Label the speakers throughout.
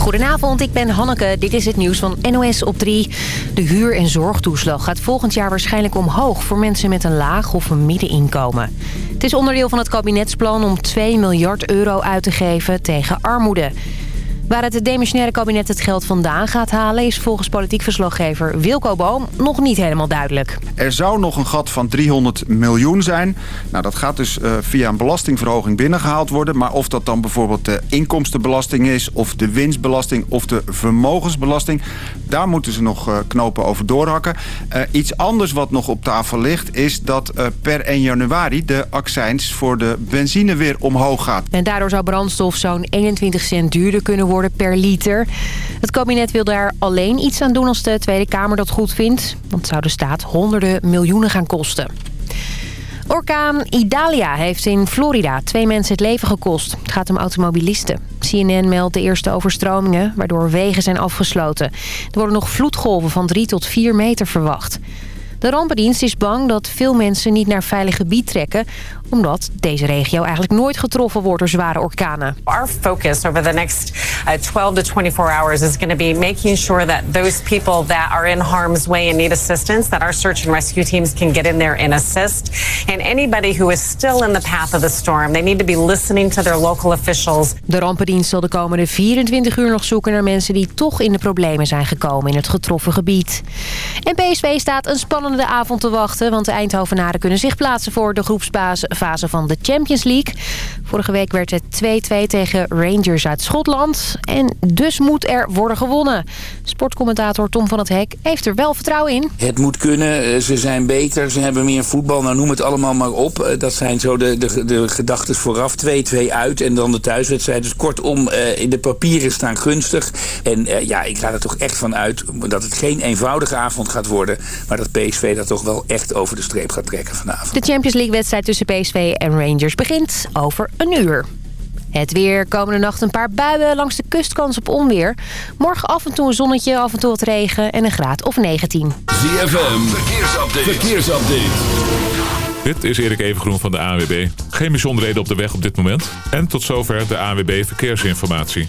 Speaker 1: Goedenavond, ik ben Hanneke. Dit is het nieuws van NOS op 3. De huur- en zorgtoeslag gaat volgend jaar waarschijnlijk omhoog... voor mensen met een laag of een middeninkomen. Het is onderdeel van het kabinetsplan om 2 miljard euro uit te geven tegen armoede. Waar het demissionaire kabinet het geld vandaan gaat halen... is volgens politiek verslaggever Wilco Boom nog niet helemaal duidelijk.
Speaker 2: Er zou nog een gat van 300 miljoen zijn. Nou, dat gaat dus uh, via een belastingverhoging binnengehaald worden. Maar of dat dan bijvoorbeeld de inkomstenbelasting is... of de winstbelasting of de vermogensbelasting... daar moeten ze nog uh, knopen over doorhakken. Uh, iets anders wat nog op tafel ligt... is dat per 1 januari de accijns voor de benzine weer omhoog gaat.
Speaker 1: En daardoor zou brandstof zo'n 21 cent duurder kunnen worden per liter. Het kabinet wil daar alleen iets aan doen als de Tweede Kamer dat goed vindt. Want zou de staat honderden miljoenen gaan kosten. Orkaan Idalia heeft in Florida twee mensen het leven gekost. Het gaat om automobilisten. CNN meldt de eerste overstromingen, waardoor wegen zijn afgesloten. Er worden nog vloedgolven van 3 tot 4 meter verwacht. De rampendienst is bang dat veel mensen niet naar veilig gebied trekken omdat deze regio eigenlijk nooit getroffen wordt door zware orkanen.
Speaker 3: Our focus over the next uh, 12 to 24 hours is going to be making sure that those people that are in harm's way and need assistance, that our search and rescue teams can get in there and assist. And anybody who is still in the path of the storm, they need to be listening to their local officials.
Speaker 1: De rampendienst zal de komende 24 uur nog zoeken naar mensen die toch in de problemen zijn gekomen in het getroffen gebied. En PSV staat een spannende avond te wachten, want de Eindhovenaren kunnen zich plaatsen voor de groepsbaas fase van de Champions League. Vorige week werd het 2-2 tegen Rangers uit Schotland. En dus moet er worden gewonnen. Sportcommentator Tom van het Hek heeft er wel vertrouwen in.
Speaker 4: Het moet kunnen. Eh, ze zijn beter. Ze hebben meer voetbal. Nou, noem het allemaal maar op. Eh, dat zijn zo de, de, de gedachten vooraf. 2-2 uit en dan de thuiswedstrijd. Dus kortom, eh, in de papieren staan gunstig. En ja, ik ga er toch echt van uit dat het geen eenvoudige avond gaat worden. Maar dat PSV dat toch wel echt over de streep gaat trekken vanavond.
Speaker 1: De Champions League wedstrijd tussen PSV PSV en Rangers begint over een uur. Het weer. Komende nacht een paar buien langs de kustkans op onweer. Morgen af en toe een zonnetje, af en toe wat regen en een graad of 19.
Speaker 5: ZFM. Verkeersupdate. Verkeersupdate.
Speaker 6: Dit is Erik Evengroen van de ANWB. Geen bijzonderheden op de weg op dit moment. En tot zover de ANWB Verkeersinformatie.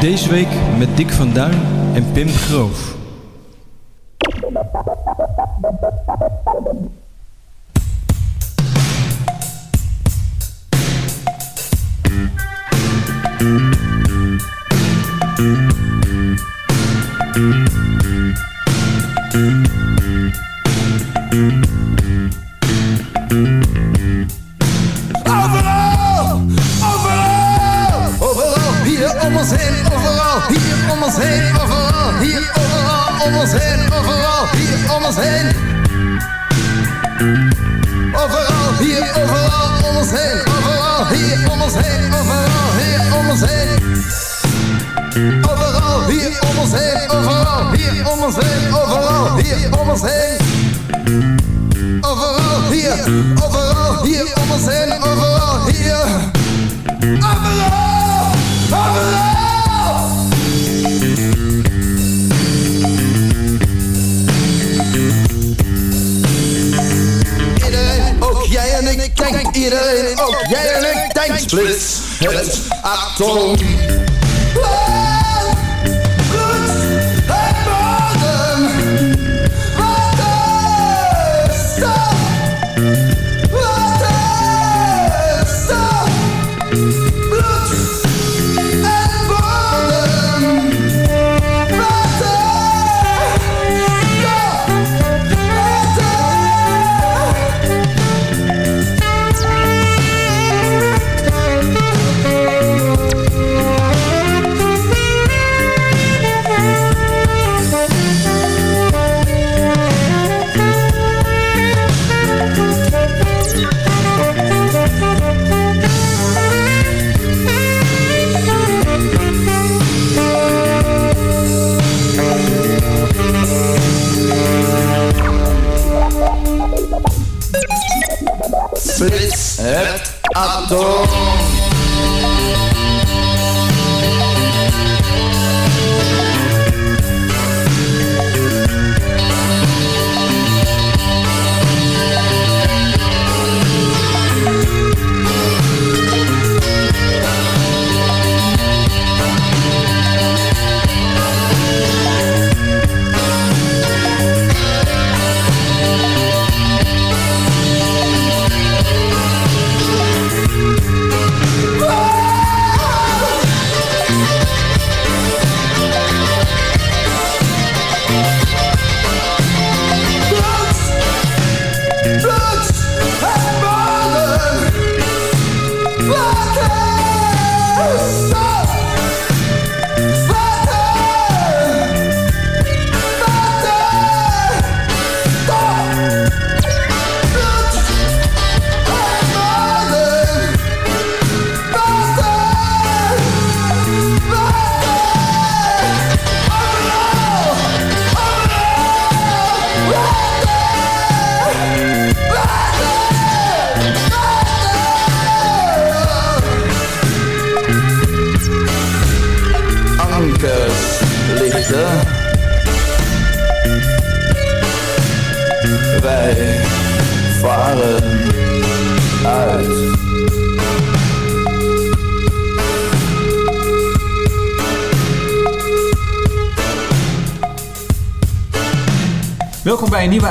Speaker 7: Deze week met Dick van Duin en Pim Groof.
Speaker 8: om overal hier om ons heen.
Speaker 9: Overal hier, overal om
Speaker 10: ons heen,
Speaker 11: overal
Speaker 10: hier
Speaker 11: om ons heen, overal hier om ons heen. Overal
Speaker 10: hier
Speaker 11: om ons heen,
Speaker 10: overal
Speaker 11: hier
Speaker 10: om
Speaker 11: ons heen, overal hier om ons heen.
Speaker 10: Overal hier,
Speaker 11: overal hier om ons
Speaker 10: heen, overal hier.
Speaker 11: Overal, overal.
Speaker 10: iedereen, ook jij en ik, tijdsplits, het atoom.
Speaker 11: Achtung!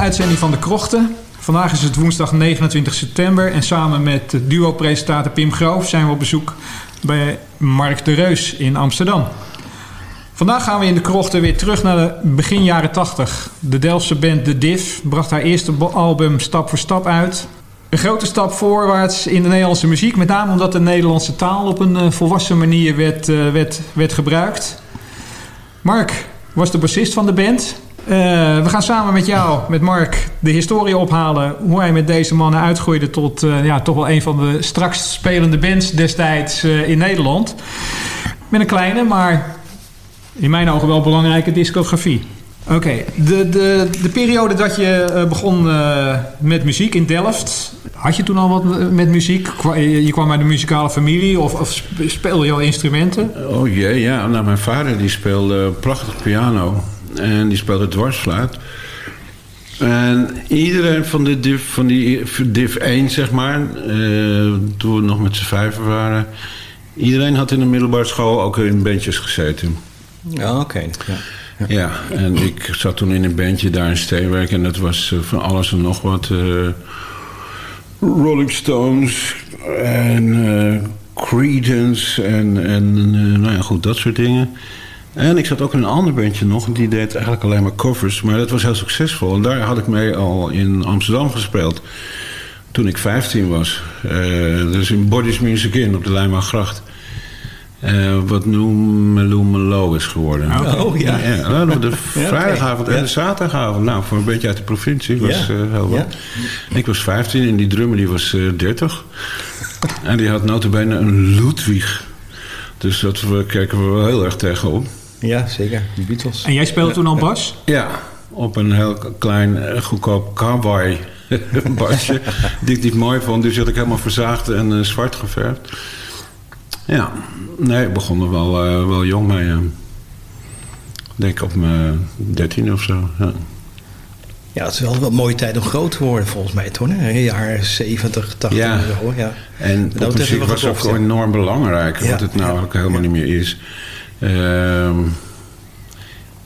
Speaker 9: Uitzending van De Krochten. Vandaag is het woensdag 29 september en samen met duo-presentator Pim Groof zijn we op bezoek bij Mark de Reus in Amsterdam. Vandaag gaan we in De Krochten weer terug naar de begin jaren 80. De Delftse band The Div bracht haar eerste album Stap voor Stap uit. Een grote stap voorwaarts in de Nederlandse muziek, met name omdat de Nederlandse taal op een eh, volwassen manier werd, eh, werd, werd gebruikt. Mark was de bassist van de band. Eh, we gaan samen met jou, met Mark, de historie ophalen. Hoe hij met deze mannen uitgroeide tot eh, ja, toch wel een van de straks spelende bands destijds eh, in Nederland. Met een kleine, maar in mijn ogen wel belangrijke discografie. Oké, de, de, de periode dat je begon eh, met muziek in Delft. Had je toen al wat met muziek? Je kwam uit een muzikale familie of, of spe- speelde je al instrumenten?
Speaker 12: Oh jee, ja. Nou, mijn vader die speelde prachtig piano. En die speelde dwarsfluit. En iedereen van, de div, van die div 1, zeg maar... eh, toen we nog met z'n vijven waren... Iedereen had in de middelbare school ook in bandjes gezeten.
Speaker 7: Ja, oké. Ja.
Speaker 12: Ja, en ik zat toen in een bandje daar in Steenwijk... en dat was eh, van alles en nog wat... eh, Rolling Stones en eh, Creedence en, en nou ja, goed, dat soort dingen. En ik zat ook in een ander bandje nog, die deed eigenlijk alleen maar covers, maar dat was heel succesvol. En daar had ik mee al in Amsterdam gespeeld, toen ik 15 was. Eh, dus in Bodies Music In op de Lijnbaansgracht. Eh, wat Noem Melo is geworden.
Speaker 7: Oh, ja.
Speaker 12: ja, ja. Nou, de vrijdagavond en de zaterdagavond. Nou, voor een beetje uit de provincie was
Speaker 7: Ja.
Speaker 12: eh, heel wat. Ik was 15 en die drummer die was eh 30. en die had notabene een Ludwig. Dus dat we, keken we wel heel erg tegenop.
Speaker 7: Ja, zeker. De Beatles.
Speaker 9: En jij speelde toen al bas?
Speaker 12: Ja, op een heel klein, eh, goedkoop cowboy basje. die ik niet mooi vond. Dus die had ik helemaal verzaagd en eh, zwart geverfd. Ja, nee, ik begon er wel, eh, wel jong mee. Ik denk op mijn dertien of zo. Ja.
Speaker 7: Ja, het is wel een mooie tijd om groot te worden volgens mij, toch? hè? Jaren 70, 80
Speaker 12: Ja.
Speaker 7: en zo. Ja.
Speaker 12: En
Speaker 7: Dat betreft
Speaker 12: popmuziek
Speaker 7: wel
Speaker 12: was ook
Speaker 7: ja.
Speaker 12: enorm belangrijk.
Speaker 7: Ja,
Speaker 12: Wat het nou
Speaker 7: ja.
Speaker 12: ook helemaal niet meer is. Ehm,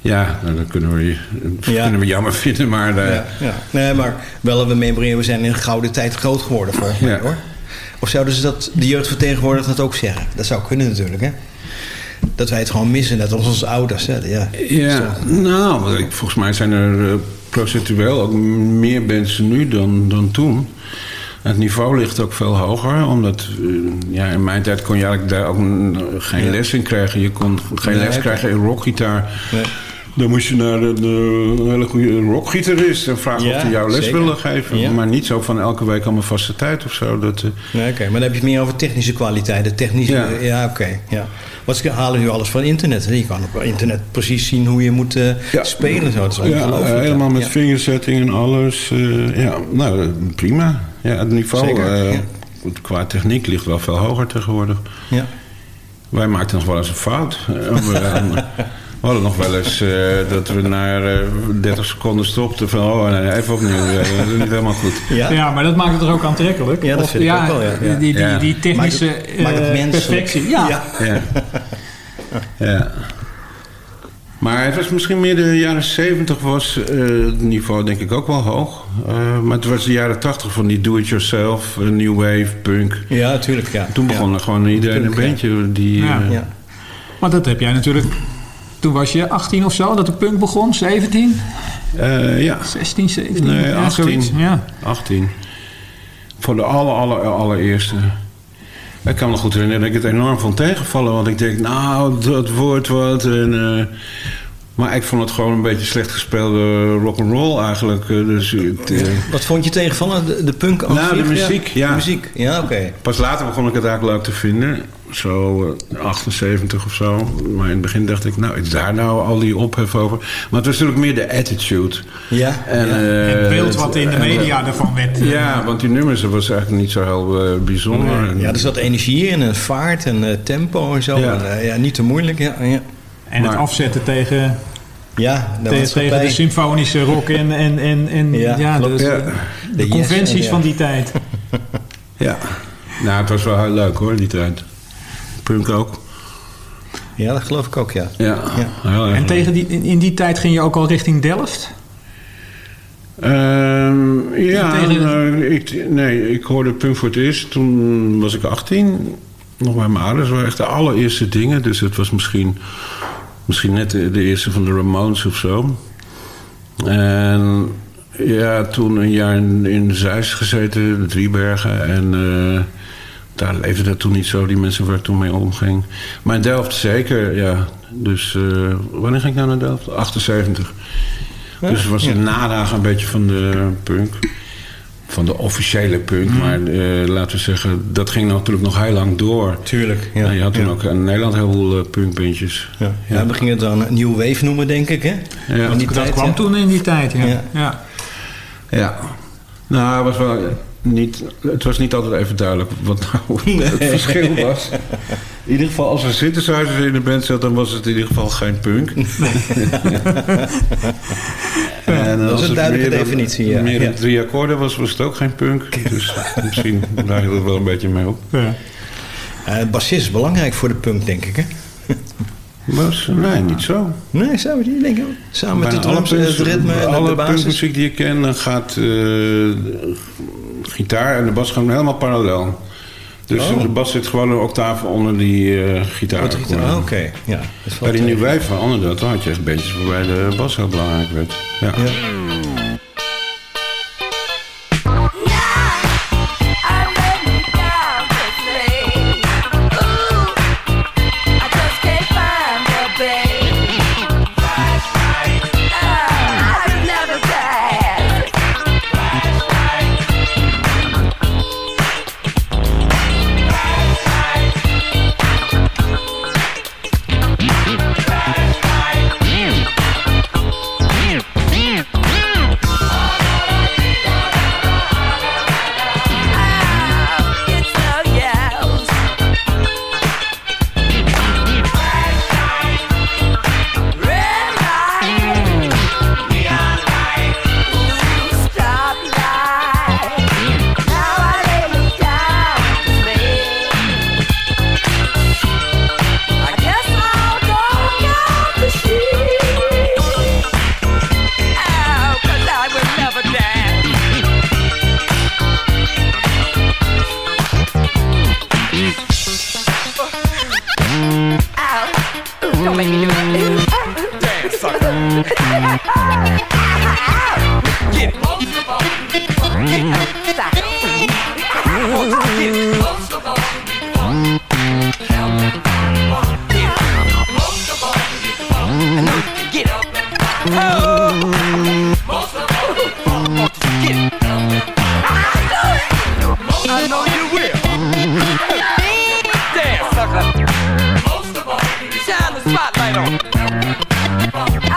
Speaker 12: ja, nou, dat kunnen we,
Speaker 7: Ja.
Speaker 12: kunnen we jammer vinden. Maar eh,
Speaker 7: Ja, ja. Nee, maar wel we memoreren, we zijn in een gouden tijd groot geworden volgens mij, hoor. Of zouden ze dat, de jeugd vertegenwoordigt dat ook zeggen? Dat zou kunnen natuurlijk, hè? Dat wij het gewoon missen, net als onze ouders, hè? Ja,
Speaker 12: Ja, nou, volgens mij zijn er eh, procentueel ook meer mensen nu dan, dan toen. Het niveau ligt ook veel hoger, omdat eh, ja, in mijn tijd kon je eigenlijk daar ook geen
Speaker 7: Ja.
Speaker 12: les in krijgen. Je kon geen
Speaker 7: Nee,
Speaker 12: les krijgen in rockgitaar.
Speaker 7: Nee.
Speaker 12: Dan moest je naar een eh, hele goede rockgitarist en vragen
Speaker 7: Ja,
Speaker 12: of hij jou les
Speaker 7: zeker.
Speaker 12: wilde geven.
Speaker 7: Ja.
Speaker 12: Maar niet zo van elke week mijn vaste tijd of zo. Dat, eh,
Speaker 7: Nee, oké, maar dan heb je het meer over technische kwaliteiten. Technische, ja,
Speaker 12: Ja.
Speaker 7: oké. ja. Wat halen nu alles van internet. Hè? Je kan op internet precies zien hoe je moet eh, spelen. en Zo. Dat is
Speaker 12: ja, helemaal met
Speaker 7: Ja.
Speaker 12: fingersetting en alles. ja, nou, prima. Ja, het niveau.
Speaker 7: Zeker,
Speaker 12: eh,
Speaker 7: ja.
Speaker 12: qua techniek ligt wel veel hoger tegenwoordig.
Speaker 7: Ja.
Speaker 12: Wij maakten nog wel eens een fout. Eh, we, hadden nog wel eens eh, dat we na eh, 30 seconden stopten van... oh, nee, even opnieuw, dat is niet helemaal goed.
Speaker 7: Ja?
Speaker 9: Ja, maar dat maakt het er ook aantrekkelijk.
Speaker 7: Ja, dat
Speaker 9: Of-
Speaker 7: vind ik ook wel, ja. Ja.
Speaker 9: Die, die, die technische
Speaker 7: Maakt het- maakt het menselijk.
Speaker 9: perfectie. Ja.
Speaker 7: Ja.
Speaker 12: Ja. ja. Maar het was misschien meer de jaren 70 was eh, het niveau denk ik ook wel hoog. Eh, maar het was de jaren 80 van die do-it-yourself, eh, new wave, punk.
Speaker 7: Ja, natuurlijk. Ja.
Speaker 12: Toen begon er gewoon iedereen een
Speaker 7: Punk, ja.
Speaker 12: bandje die...
Speaker 9: Ja.
Speaker 7: Ja.
Speaker 9: Maar dat heb jij natuurlijk... Toen was je 18 of zo, dat de punk begon? 17?
Speaker 12: eh, ja,
Speaker 9: 16, 17?
Speaker 12: Nee,
Speaker 9: ja,
Speaker 12: 18.
Speaker 9: zoiets. Ja.
Speaker 12: 18. Voor de aller, aller, allereerste. Ik kan me nog goed herinneren dat ik het enorm vond tegenvallen. Want ik denk, nou, dat wordt wat. En, eh, maar ik vond het gewoon een beetje slecht gespeelde rock'n'roll eigenlijk. Eh, Dus, het, eh,
Speaker 7: Wat vond je tegenvallen? De, de punk
Speaker 12: Nou, de muziek, ja.
Speaker 7: De muziek, ja, oké.
Speaker 12: Pas later begon ik het eigenlijk leuk te vinden. Zo eh, 78 of zo. Maar in het begin dacht ik, nou, is daar nou al die ophef over? Maar het was natuurlijk meer de attitude.
Speaker 7: Ja,
Speaker 12: En,
Speaker 7: ja.
Speaker 12: eh,
Speaker 9: Het beeld wat in de
Speaker 12: en, eh,
Speaker 9: media ervan werd. eh,
Speaker 12: Ja, want die nummers dat was eigenlijk niet zo heel eh, bijzonder. En-
Speaker 7: Ja, er zat energie in en vaart en eh, tempo en zo.
Speaker 12: Ja.
Speaker 7: En, eh, ja, niet te moeilijk. Ja, ja.
Speaker 9: En het afzetten tegen,
Speaker 7: ja de
Speaker 9: tegen de symfonische rock en, en, en, en
Speaker 7: Ja,
Speaker 9: ja,
Speaker 7: klopt.
Speaker 9: de,
Speaker 12: Ja.
Speaker 9: de
Speaker 7: De yes
Speaker 9: conventies
Speaker 7: en ja.
Speaker 9: van die tijd.
Speaker 12: Ja. Nou, het was wel heel leuk hoor, die tijd. Punk ook.
Speaker 7: Ja, dat geloof ik ook, ja.
Speaker 12: Ja,
Speaker 7: Ja.
Speaker 12: heel erg
Speaker 9: En tegen die, in in die tijd ging je ook al richting Delft?
Speaker 12: Ehm, ja,
Speaker 9: Tegen-
Speaker 12: eh, ik, nee, ik hoorde punk voor het eerst. Toen was ik 18. Nog bij mijn ouders. Dat waren echt de allereerste dingen. Dus het was misschien, misschien net de, de eerste van de Ramones of zo. En ja, toen een jaar in, in Zeist gezeten, de Driebergen. En eh, daar leefde dat toen niet zo, die mensen waar ik toen mee omging. Maar in Delft zeker, ja. Dus eh, wanneer ging ik nou naar Delft? 78. Dus het was een nadagen een beetje van de punk. Van de officiële punk. Maar eh, laten we zeggen, dat ging natuurlijk nog heel lang door.
Speaker 7: Tuurlijk. Ja,
Speaker 12: Ja, je had toen
Speaker 7: ja.
Speaker 12: ook in Nederland heel veel eh, punkbandjes.
Speaker 7: Ja. Ja, we gingen het dan een New Wave noemen, denk ik, hè?
Speaker 12: Ja.
Speaker 7: Die
Speaker 9: Dat
Speaker 7: tijd,
Speaker 9: kwam
Speaker 7: ja.
Speaker 9: toen in die tijd, ja.
Speaker 7: Ja.
Speaker 9: ja.
Speaker 12: Ja. Nou, was wel niet, het was niet altijd even duidelijk wat nou het verschil was. In ieder geval, als er synthesizers in de band zat, dan was het in ieder geval geen punk. en
Speaker 7: dat is
Speaker 12: als
Speaker 7: een
Speaker 12: het
Speaker 7: duidelijke
Speaker 12: meer dan-
Speaker 7: definitie, ja.
Speaker 12: Meer dan drie akkoorden was, was het ook geen punk. Dus misschien daar hield het wel een beetje mee op.
Speaker 9: ja.
Speaker 7: Eh, bassist is belangrijk voor de punk, denk ik, hè?
Speaker 12: Was, nee, niet zo.
Speaker 7: Nee, zou je niet denken? Samen met de
Speaker 12: alle
Speaker 7: drums, en het ritme en
Speaker 12: alle
Speaker 7: de basis.
Speaker 12: punkmuziek die ik ken, dan gaat eh, gitaar en de bas gaan helemaal parallel. Dus
Speaker 7: Oh.
Speaker 12: de bas zit gewoon een octaaf onder die eh gitaar.
Speaker 7: Ah, Oké, ja. Dat
Speaker 12: Bij die. New Wave veranderde dat. Dan had je echt bandjes waarbij de bas heel belangrijk werd. Ja.
Speaker 7: Ja.
Speaker 9: Bom.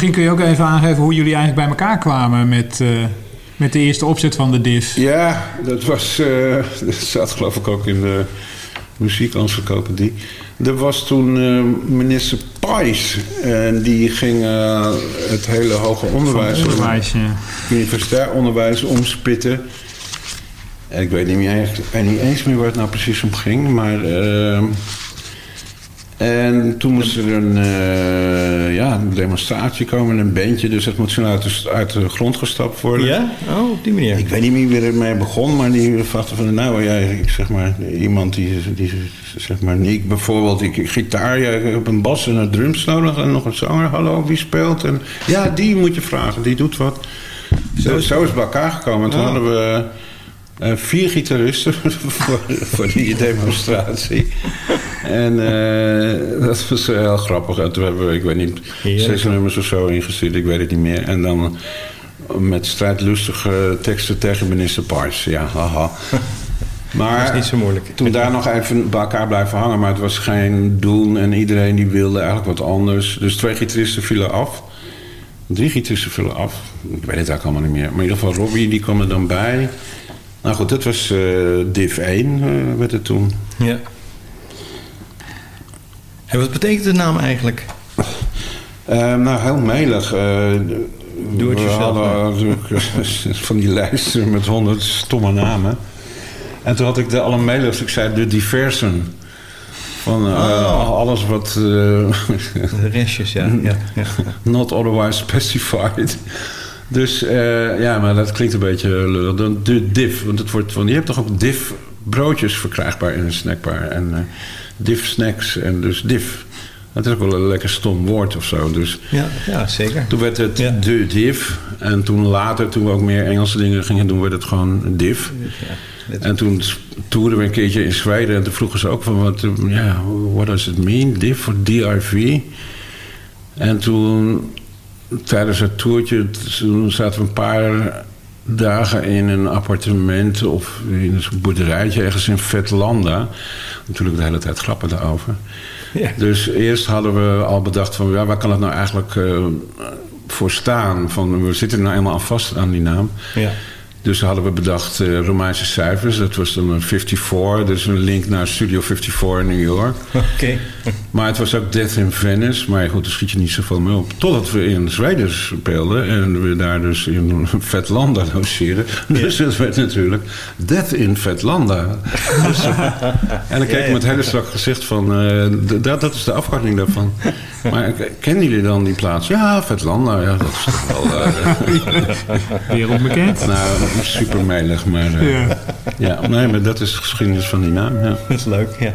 Speaker 9: Misschien kun je ook even aangeven hoe jullie eigenlijk bij elkaar kwamen met, eh, met de eerste opzet van de DIF.
Speaker 12: Ja, dat was. eh, dat zat geloof ik ook in de muziekencyclopedie. Er was toen eh, minister Pais. En die ging het hele hoger onderwijs.
Speaker 9: Onderwijs, ja.
Speaker 12: Universitair onderwijs omspitten. En ik weet niet, meer, echt- niet eens meer waar het nou precies om ging. Maar. En toen moest er een, eh, ja, een demonstratie komen, een bandje. Dus het moet snel uit de, uit de grond gestapt worden.
Speaker 7: Ja? Oh, op die manier.
Speaker 12: Ik weet niet meer wie ermee begon, maar die vachtte van... Nou, ja, ik zeg maar, iemand die, die zeg maar... Ik bijvoorbeeld, ik, gitaar, ja, ik heb een bas en een drums nodig... en nog een zanger, hallo, wie speelt? En ja, die moet je vragen, die doet wat. Zo, is, zo is het bij elkaar gekomen. En toen
Speaker 7: Oh.
Speaker 12: hadden we eh, vier gitaristen voor, voor die demonstratie. En eh, dat was heel grappig. En toen hebben we, ik weet niet, zes nummers of zo ingestuurd. Ik weet het niet meer. En dan met strijdlustige teksten tegen minister Pars. Ja, haha. Maar
Speaker 7: Dat is niet zo moeilijk.
Speaker 12: toen daar nog even bij elkaar blijven hangen. Maar het was geen doen. En iedereen die wilde eigenlijk wat anders. Dus twee gitaristen vielen af. Drie gitaristen vielen af. Ik weet het eigenlijk allemaal niet meer. Maar in ieder geval Robbie, die kwam er dan bij. Nou goed, dat was eh div 1, eh, werd het toen.
Speaker 7: Ja. En wat betekent de naam eigenlijk?
Speaker 12: Eh, nou, heel melig.
Speaker 7: Doe het
Speaker 12: we
Speaker 7: jezelf,
Speaker 12: hadden natuurlijk van die lijsten met honderd stomme namen. En toen had ik de allermeligste, ik zei de diversen. Van
Speaker 7: Oh.
Speaker 12: alles wat...
Speaker 7: De restjes, ja, ja.
Speaker 12: not otherwise specified. Dus eh, ja, maar dat klinkt een beetje lullig. Dan de div, want het wordt van... Je hebt toch ook div broodjes verkrijgbaar in een snackbar. En eh div snacks en dus div. Dat is ook wel een lekker stom woord of zo. Dus
Speaker 7: Ja, ja, zeker.
Speaker 12: toen werd het de div. En toen later, toen we ook meer Engelse dingen gingen doen, werd het gewoon div. En toen toerden we een keertje in Zweden en toen vroegen ze ook van wat, ja, what does it mean, div of DRV? En toen, tijdens het toertje, toen zaten we een paar dagen in een appartement of in een boerderijtje ergens in Vetlanda. Natuurlijk de hele tijd grappen daarover.
Speaker 7: Ja.
Speaker 12: Dus eerst hadden we al bedacht van, ja, waar kan het nou eigenlijk eh, voor staan? Van, we zitten nou eenmaal al vast aan die naam.
Speaker 7: Ja.
Speaker 12: Dus hadden we bedacht eh, Romeinse cijfers. Dat was dan een 54, dus een link naar Studio 54 in New York.
Speaker 7: Oké.
Speaker 12: Maar het was ook Death in Venice. Maar goed, daar schiet je niet zoveel mee op. Totdat we in Zweden speelden. En we daar dus in Vetlanda logeerden. Dus het werd natuurlijk Death in Vetlanda. Dus, en dan keek ik
Speaker 7: Ja, ja.
Speaker 12: met hele strak gezicht van... eh, dat, dat is de afkorting daarvan. Maar kennen jullie dan die plaats? Ja, Vetlanda. Ja, dat is toch wel... eh,
Speaker 9: Weer onbekend.
Speaker 12: nou, super melig, maar... eh,
Speaker 9: Ja.
Speaker 12: ja, nee, maar dat is de geschiedenis van die naam, ja.
Speaker 7: Dat is leuk, ja.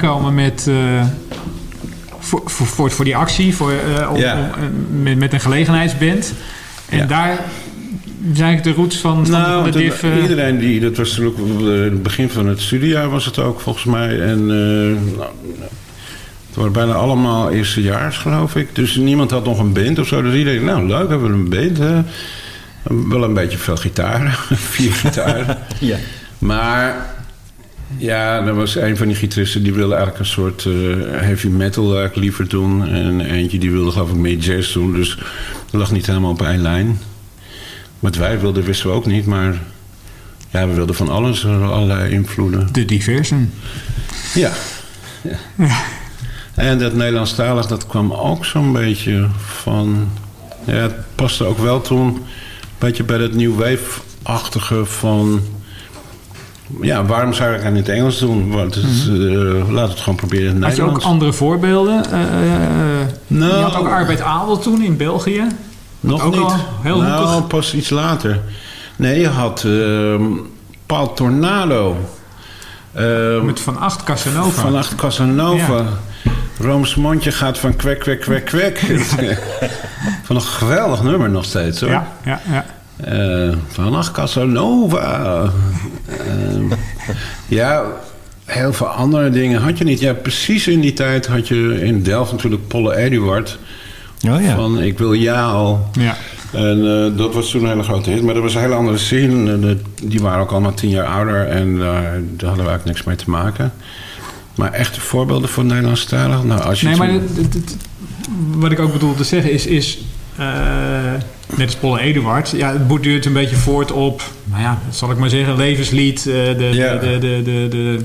Speaker 9: Gekomen met... eh, voor, voor, voor, die actie, voor, eh, om,
Speaker 12: Ja.
Speaker 9: om, eh, met, met een gelegenheidsband. En
Speaker 12: Ja.
Speaker 9: daar zijn de roots van, van,
Speaker 12: Nou,
Speaker 9: van de div...
Speaker 12: iedereen die, dat was toen ook eh, het begin van het studiejaar was het ook volgens mij. En eh, nou, het waren bijna allemaal eerstejaars geloof ik. Dus niemand had nog een band of zo. Dus iedereen, nou leuk, hebben we een band. hè. Wel een beetje veel gitaren, vier gitaren.
Speaker 7: Ja.
Speaker 12: Maar ja, er was een van die gitaristen die wilde eigenlijk een soort eh, heavy metal eigenlijk liever doen. En eentje die wilde geloof ik meer jazz doen. Dus dat lag niet helemaal op één lijn. Wat wij wilden wisten we ook niet, maar ja, we wilden van alles, eh, allerlei invloeden.
Speaker 9: De diversen.
Speaker 12: Ja. ja. En dat Nederlandstalig, dat kwam ook zo'n beetje van... Ja, het paste ook wel toen een beetje bij dat new wave-achtige van... Ja, waarom zou ik het in het Engels doen? Want het, is, eh, laat het gewoon proberen in het
Speaker 9: Had je ook andere voorbeelden? Eh, eh,
Speaker 12: Nou.
Speaker 9: je had ook Arbeid Adel toen in België.
Speaker 12: Nog
Speaker 9: ook
Speaker 12: niet.
Speaker 9: al heel
Speaker 12: nou,
Speaker 9: hoekig.
Speaker 12: pas iets later. Nee, je had ehm Paul Tornado. Ehm,
Speaker 9: Met Van Acht Casanova.
Speaker 12: Van Acht Casanova.
Speaker 9: Ja.
Speaker 12: Rooms mondje gaat van kwek, kwek, kwek, kwek. van een geweldig nummer nog steeds hoor.
Speaker 9: Ja, ja, ja.
Speaker 12: Eh, van Acht Casanova. Ehm, ja, heel veel andere dingen had je niet. Ja, precies in die tijd had je in Delft natuurlijk Polle Eduard.
Speaker 7: Oh ja.
Speaker 12: Van Ik wil al.
Speaker 9: Ja.
Speaker 12: En eh, dat was toen een hele grote hit. Maar dat was een hele andere scene. En, eh, die waren ook allemaal tien jaar ouder. En eh, daar hadden we eigenlijk niks mee te maken. Maar echte voorbeelden voor Nederlandstalig? Nou, als je
Speaker 9: Nee, maar
Speaker 12: zo-
Speaker 9: het- het- het- wat ik ook bedoel te zeggen is... is eh, net als Polle Eduard, ja, het borduurt een beetje voort op... Nou ja, zal ik maar zeggen, levenslied. eh, de,
Speaker 12: Ja.
Speaker 9: de, de, de, de,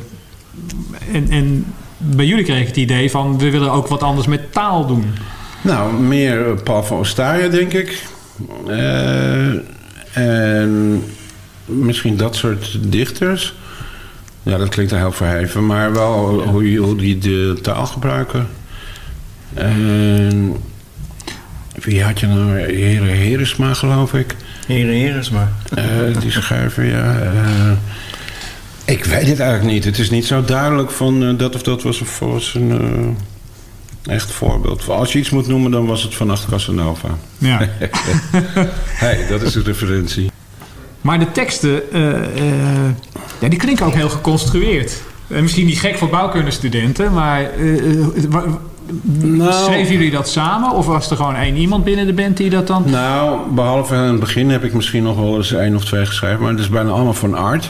Speaker 9: en, en bij jullie kreeg ik het idee van... we willen ook wat anders met taal doen.
Speaker 12: Nou, meer eh, Paul van Ostaaien, denk ik. Eh, en misschien dat soort dichters. Ja, dat klinkt heel verheven. Maar wel hoe, hoe die de taal gebruiken. En wie had je nou? Heren Heresma, geloof ik.
Speaker 7: Heren Heresma.
Speaker 12: Eh, die schrijver, ja. eh, ik weet het eigenlijk niet. Het is niet zo duidelijk van eh, dat of dat was, een- was een echt voorbeeld. Als je iets moet noemen, dan was het van Acht Casanova.
Speaker 9: Ja.
Speaker 12: hey, dat is de referentie.
Speaker 9: Maar de teksten, ja, die klinken ook heel geconstrueerd. En misschien niet gek voor bouwkundestudenten, maar wa- schreven jullie dat samen? Of was er gewoon één iemand binnen de band die dat dan...
Speaker 12: Nou, behalve in het begin heb ik misschien nog wel eens één of twee geschreven. Maar het is bijna allemaal van art.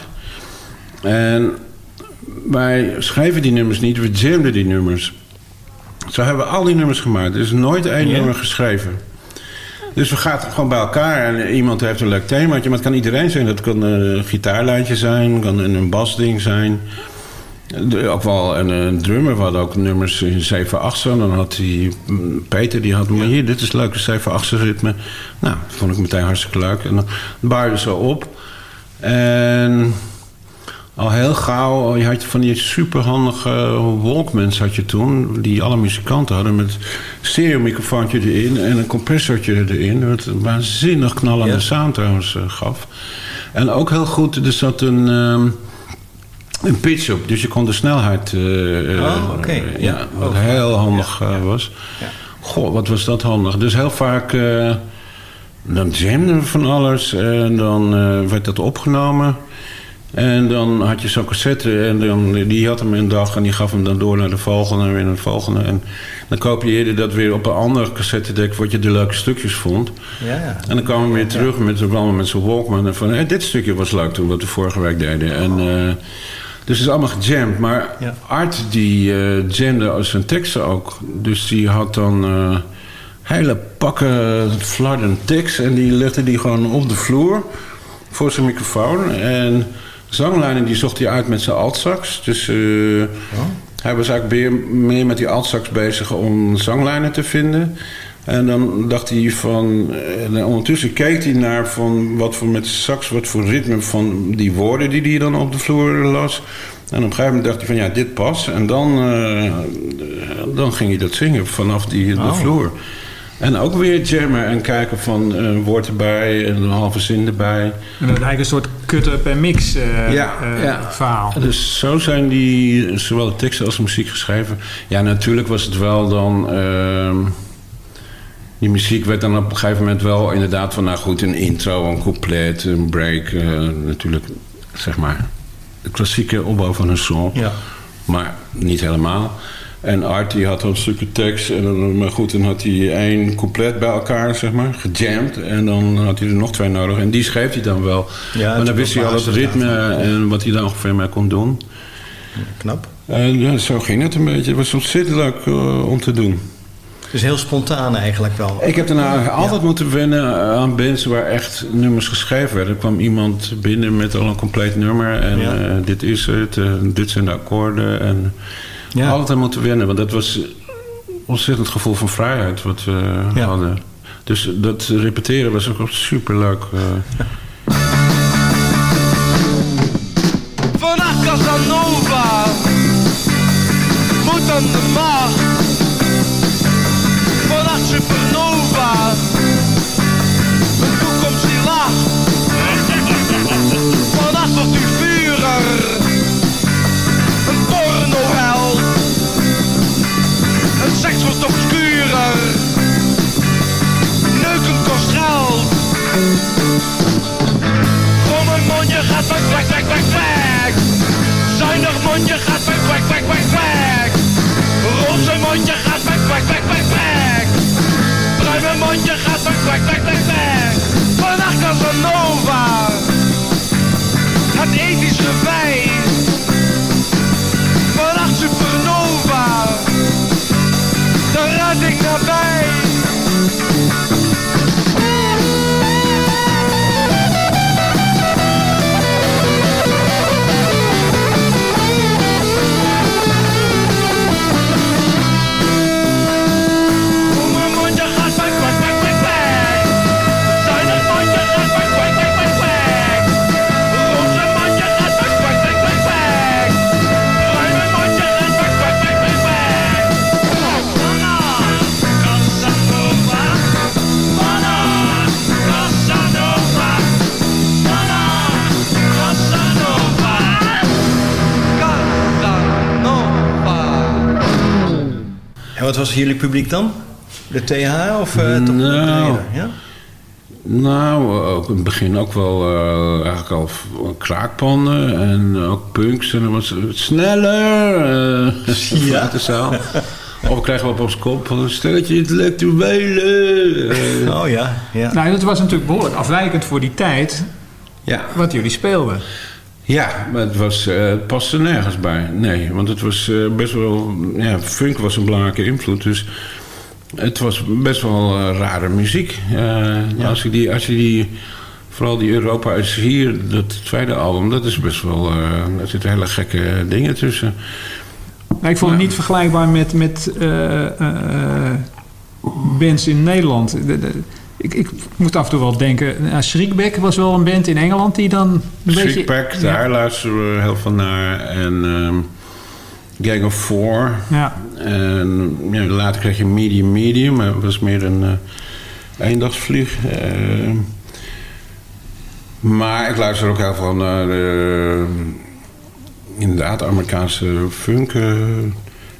Speaker 12: En wij schreven die nummers niet, we jamden die nummers. Zo hebben we al die nummers gemaakt. Er is nooit één nummer geschreven. Dus we gaan gewoon bij elkaar en iemand heeft een leuk themaatje. Maar het kan iedereen zijn. Dat kan een gitaarlijntje zijn, kan een basding zijn. Ook wel een, een drummer. We hadden ook nummers in 7-8 staan. Dan had die, mm, Peter, die had maar hier, dit is leuk, een 7-8 ritme. Nou, dat vond ik meteen hartstikke leuk. En dan baarden ze op. En al heel gauw, je had van die superhandige Walkmans had je toen... die alle muzikanten hadden met stereomicrofoontje erin... en een compressortje erin. Wat een waanzinnig knallende
Speaker 7: Ja.
Speaker 12: sound trouwens eh, gaf. En ook heel goed, er zat een... ehm, een pitch op, dus je kon de snelheid...
Speaker 7: Oh, oké.
Speaker 12: eh, ja,
Speaker 7: Ja.
Speaker 12: wat
Speaker 7: Oh,
Speaker 12: heel handig was. Goh, wat was dat handig. Dus heel vaak... dan jamden we van alles en dan werd dat opgenomen. En dan had je zo'n cassette en dan, die had hem een dag en die gaf hem dan door naar de volgende en weer naar de volgende. En dan kopieerde dat weer op een andere cassettedek wat je de leuke stukjes vond.
Speaker 7: Ja, ja.
Speaker 12: En dan kwamen we weer terug met, met zo'n Walkman. En van, dit stukje was leuk toen, wat we vorige week deden. En, dus het is allemaal gejamd. Maar
Speaker 7: Ja.
Speaker 12: Art die eh jamde als zijn teksten ook. Dus die had dan eh, hele pakken flarden tekst. En die legde die gewoon op de vloer voor zijn microfoon. En zanglijnen die zocht hij uit met zijn altsax. Dus eh, hij was eigenlijk meer, meer met die altsax bezig om zanglijnen te vinden. En dan dacht hij van... En ondertussen keek hij naar van wat voor met sax... wat voor ritme van die woorden die hij dan op de vloer las. En op een gegeven moment dacht hij van ja, dit past. En dan, eh, dan ging hij dat zingen vanaf die, de
Speaker 7: Oh.
Speaker 12: vloer. En ook weer jammen en kijken van een woord erbij en een halve zin erbij.
Speaker 9: En dat eigenlijk een soort cut-up en mix eh,
Speaker 12: Ja,
Speaker 9: eh,
Speaker 12: ja.
Speaker 9: verhaal.
Speaker 12: Dus zo zijn die, zowel de teksten als de muziek geschreven. Ja, natuurlijk was het wel dan... die muziek werd dan op een gegeven moment wel inderdaad van... nou goed, een intro, een couplet, een break. eh, natuurlijk, zeg maar, de klassieke opbouw van een song.
Speaker 7: Ja.
Speaker 12: Maar niet helemaal. En Art die had dan een stukje tekst. En dan, maar goed, dan had hij één couplet bij elkaar, zeg maar, gejamd. En dan had hij er nog twee nodig. En die schreef hij dan wel.
Speaker 7: Ja,
Speaker 12: maar dan wist hij al het ritme en wat hij daar ongeveer mee kon doen.
Speaker 7: Knap.
Speaker 12: En ja, zo ging het een beetje. Het was ontzettend leuk eh, om te doen.
Speaker 7: Dus heel spontaan eigenlijk wel.
Speaker 12: Ik heb daarna altijd moeten wennen aan bands waar echt nummers geschreven werden. Er kwam iemand binnen met al een compleet nummer. En
Speaker 7: Ja.
Speaker 12: eh, dit is het, eh, dit zijn de akkoorden. En
Speaker 7: Ja.
Speaker 12: altijd moeten wennen. Want dat was ontzettend gevoel van vrijheid wat we hadden. Dus dat repeteren was ook super leuk.
Speaker 7: Jullie publiek dan? De TH of eh toch
Speaker 12: Nou.
Speaker 7: Ja?
Speaker 12: Nou, ook in het begin ook wel eh, eigenlijk al kraakpanden en ook punks. En dan was het sneller. eh
Speaker 7: Ja.
Speaker 12: de zaal. Of krijgen we op ons kop van een stelletje intellectuelen. eh.
Speaker 7: Oh ja, ja.
Speaker 9: Nou, dat was natuurlijk behoorlijk afwijkend voor die tijd
Speaker 12: ja.
Speaker 9: wat jullie speelden.
Speaker 12: Ja, maar het, was, eh, het paste nergens bij. Nee, want het was eh, best wel... Ja, funk was een belangrijke invloed, dus... Het was best wel eh, rare muziek. Als, je die, als je die... Vooral die Europa is hier, dat tweede album, dat is best wel... er zitten hele gekke dingen tussen.
Speaker 9: Nou, ik vond het niet vergelijkbaar met, met bands in Nederland. De- de- ik, ik moet af en toe wel denken... Nou, Shriekback was wel een band in Engeland die dan een beetje...
Speaker 12: Shriekback,
Speaker 9: Ja.
Speaker 12: daar luisteren we heel veel naar. En ehm, Gang of Four.
Speaker 9: Ja.
Speaker 12: En ja, later kreeg je Medium Medium. Maar dat was meer een eh eendagsvlieg. Eh, maar ik luister ook heel veel naar... inderdaad, Amerikaanse funk.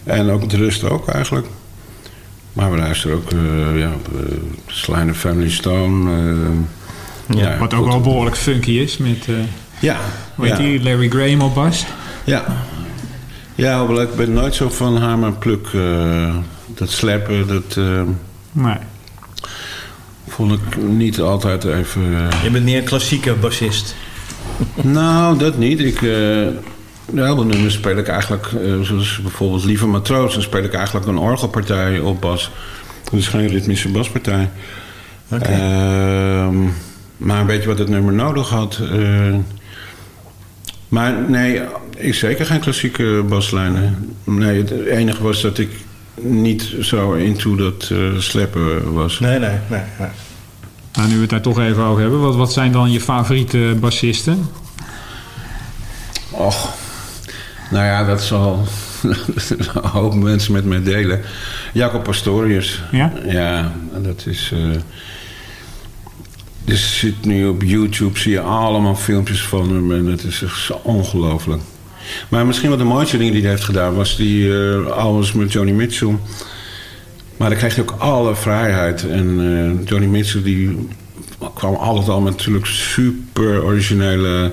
Speaker 12: en ook de rest ook eigenlijk. Maar we luisteren ook... eh ja, uh, Sly and the Family Stone. eh, ja,
Speaker 9: Wat ook
Speaker 12: goed.
Speaker 9: wel behoorlijk funky is met... eh
Speaker 12: Ja.
Speaker 9: Hoe heet
Speaker 12: ja.
Speaker 9: die? Larry Graham op bas.
Speaker 12: Ja. Ja, hoewel ik ben nooit zo van hamer en pluk. eh, dat sleppen, dat eh,
Speaker 9: Nee.
Speaker 12: vond ik niet altijd even... eh,
Speaker 7: Je bent meer een klassieke bassist.
Speaker 12: nou, dat niet. Ik, veel nummers speel ik eigenlijk, eh, zoals bijvoorbeeld Lieve Matroos... dan speel ik eigenlijk een orgelpartij op bas. Dat is geen ritmische baspartij. Ehm, maar een beetje wat het nummer nodig had. eh. maar nee, ik zeker geen klassieke baslijnen. Nee, het enige was dat ik niet zo into dat eh, sleppen was.
Speaker 7: Nee, nee, nee. nee.
Speaker 9: Nou, nu we het daar toch even over hebben. Wat, wat zijn dan je favoriete bassisten?
Speaker 12: Och, nou ja, dat zal een hoop mensen met mij delen. Jacob Pastorius.
Speaker 9: Ja?
Speaker 12: Ja, dat is... eh er zit nu op YouTube, zie je allemaal filmpjes van hem en dat is echt ongelooflijk. Maar misschien wat de mooiste ding die hij heeft gedaan was die eh albums met Johnny Mitchell. Maar dan kreeg je ook alle vrijheid. En eh, Johnny Mitchell die kwam altijd al met natuurlijk super originele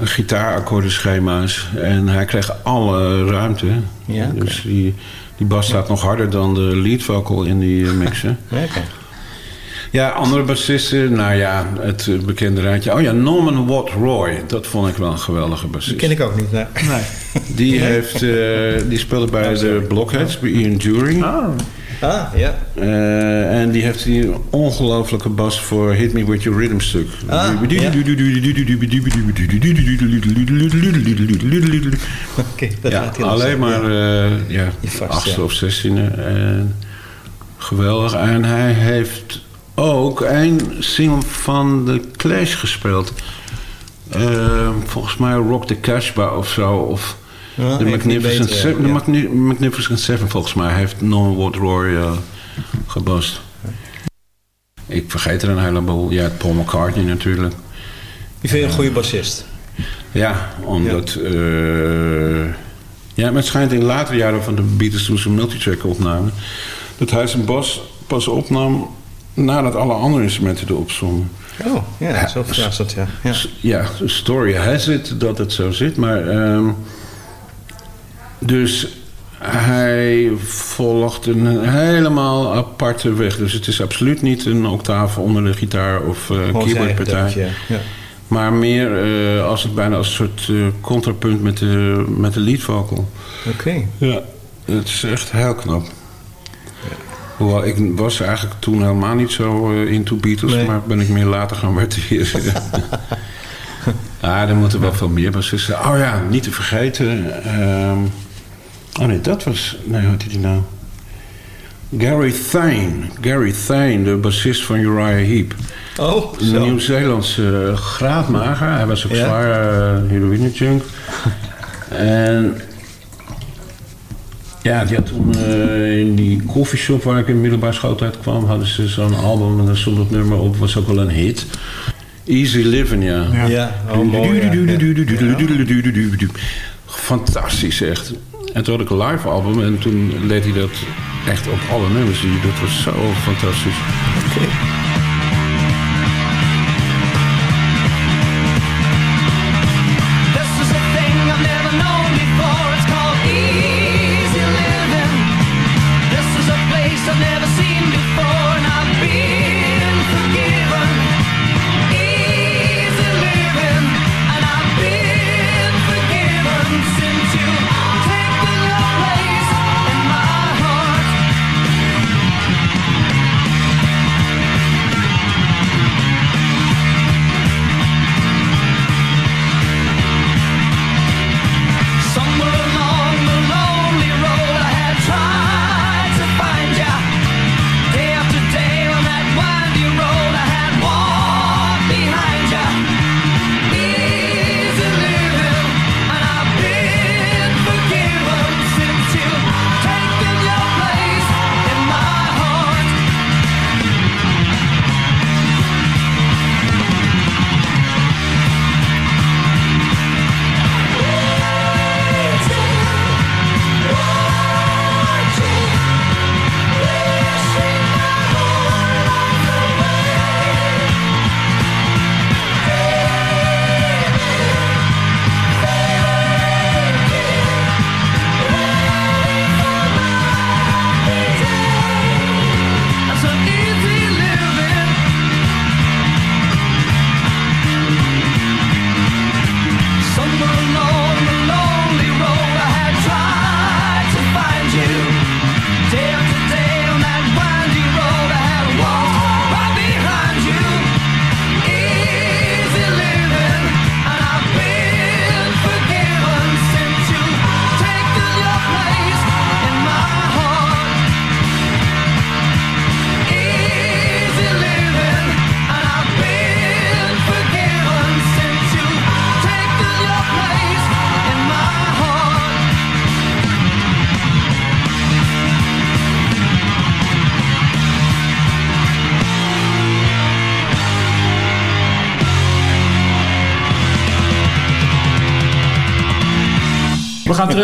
Speaker 12: gitaarakkoordenschema's. En hij kreeg alle ruimte.
Speaker 7: Ja.
Speaker 12: Dus die, die bas staat nog harder dan de lead vocal in die eh, mixen.
Speaker 7: Oké.
Speaker 12: Ja, andere bassisten. Nou ja, het bekende rijtje. Oh ja, Norman Watt Roy. Dat vond ik wel een geweldige bassist.
Speaker 7: Die ken ik ook niet. Nee.
Speaker 12: Die, heeft, eh, die speelde bij de Blockheads, bij Ian Dury.
Speaker 7: Ah, ja.
Speaker 12: Eh, en die heeft die ongelofelijke bas voor Hit Me With Your Rhythm stuk.
Speaker 7: Ah, Oké, dat
Speaker 12: ja,
Speaker 7: gaat heel
Speaker 12: alleen maar eh, ja,
Speaker 7: vast, ja.
Speaker 12: of zestiende. En geweldig. En hij heeft ook een single van The Clash gespeeld. Eh, volgens mij Rock the Casbah of zo. Of
Speaker 7: Ja, die
Speaker 12: Magnificent,
Speaker 7: betere,
Speaker 12: Seven,
Speaker 7: ja.
Speaker 12: Magnificent Seven volgens mij. Hij heeft Norman Watt Roy eh, gebast. Ik vergeet er een heleboel. Ja, Paul McCartney natuurlijk.
Speaker 7: Die vind je een goede bassist.
Speaker 12: Ja, omdat... ja, maar het schijnt in latere jaren van de Beatles toen ze een multitrack opnamen... dat hij zijn bas pas opnam nadat alle andere instrumenten erop stonden.
Speaker 7: Oh, ja, zo
Speaker 12: s-
Speaker 7: was dat, ja. ja.
Speaker 12: Ja, de story has it dat het zo zit, maar... ehm, dus hij volgt een helemaal aparte weg. Dus het is absoluut niet een octaaf onder de gitaar of eh
Speaker 7: eigen
Speaker 12: keyboardpartij.
Speaker 7: ja.
Speaker 12: Maar meer eh, als het bijna als een soort eh, contrapunt met de, met de lead vocal.
Speaker 7: Oké.
Speaker 12: Ja, het is echt heel knap. Hoewel, ik was eigenlijk toen helemaal niet zo eh, into Beatles,
Speaker 7: Nee.
Speaker 12: maar ben ik meer later gaan waarderen. ah, er moeten wel veel meer bassisten. Oh ja, niet te vergeten. ehm, oh nee, dat was. Nee, hoe heette die nou? Gary Thane. Gary Thane, de bassist van Uriah Heep.
Speaker 7: Oh,
Speaker 12: Een. Nieuw-Zeelandse uh, graadmager. Hij was ook
Speaker 7: Ja?
Speaker 12: zwaar uh, heroïne-junk. en ja, die had toen uh, in die koffieshop waar ik in middelbare schooltijd kwam... hadden ze zo'n album en daar stond dat nummer op. was ook wel een hit. Easy Living, ja.
Speaker 7: Ja. Ja, oh, mooi, ja.
Speaker 12: Fantastisch, echt. En toen had ik een live album en toen deed hij dat echt op alle nummers. Dat was zo fantastisch.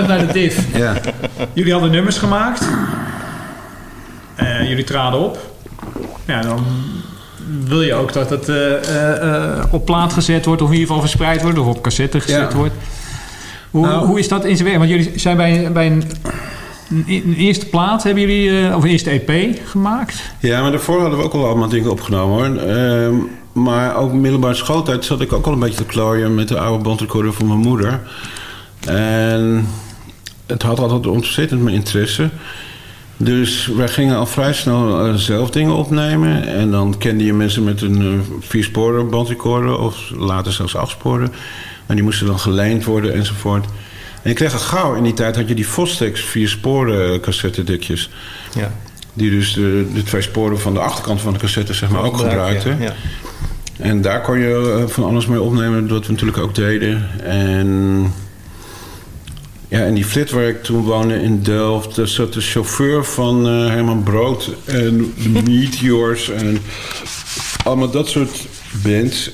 Speaker 9: Terug naar de div.
Speaker 12: Ja.
Speaker 9: Jullie hadden nummers gemaakt. Eh, jullie traden op. Ja, dan wil je ook dat het eh, eh, op plaat gezet wordt... of in ieder geval verspreid wordt... of op cassette gezet
Speaker 12: Ja.
Speaker 9: wordt. Hoe,
Speaker 12: Nou-
Speaker 9: hoe is dat in zijn werk? Want jullie zijn bij, bij een, een, eerste plaat... hebben jullie, of een eerste EP gemaakt.
Speaker 12: Ja, maar daarvoor hadden we ook al allemaal dingen opgenomen hoor. Ehm, maar ook middelbare schooltijd zat ik ook al een beetje te klooien met de oude bandrecorder van mijn moeder. En het had altijd ontzettend mijn interesse. Dus wij gingen al vrij snel eh, zelf dingen opnemen. En dan kende je mensen met een uh, viersporen bandrecorder of later zelfs achtsporen. En die moesten dan geleend worden enzovoort. En je kreeg al gauw, in die tijd had je die Fostex viersporen cassettedikjes.
Speaker 7: Ja.
Speaker 12: Die dus de, de twee sporen van de achterkant van de cassette zeg maar, ook
Speaker 7: Gebruik,
Speaker 12: gebruikten.
Speaker 7: ja, ja.
Speaker 12: En daar kon je eh, van alles mee opnemen, wat we natuurlijk ook deden. En ja, en die flit waar ik toen woonde in Delft, daar zat de chauffeur van eh, Herman Brood en de Meteors en allemaal dat soort bands.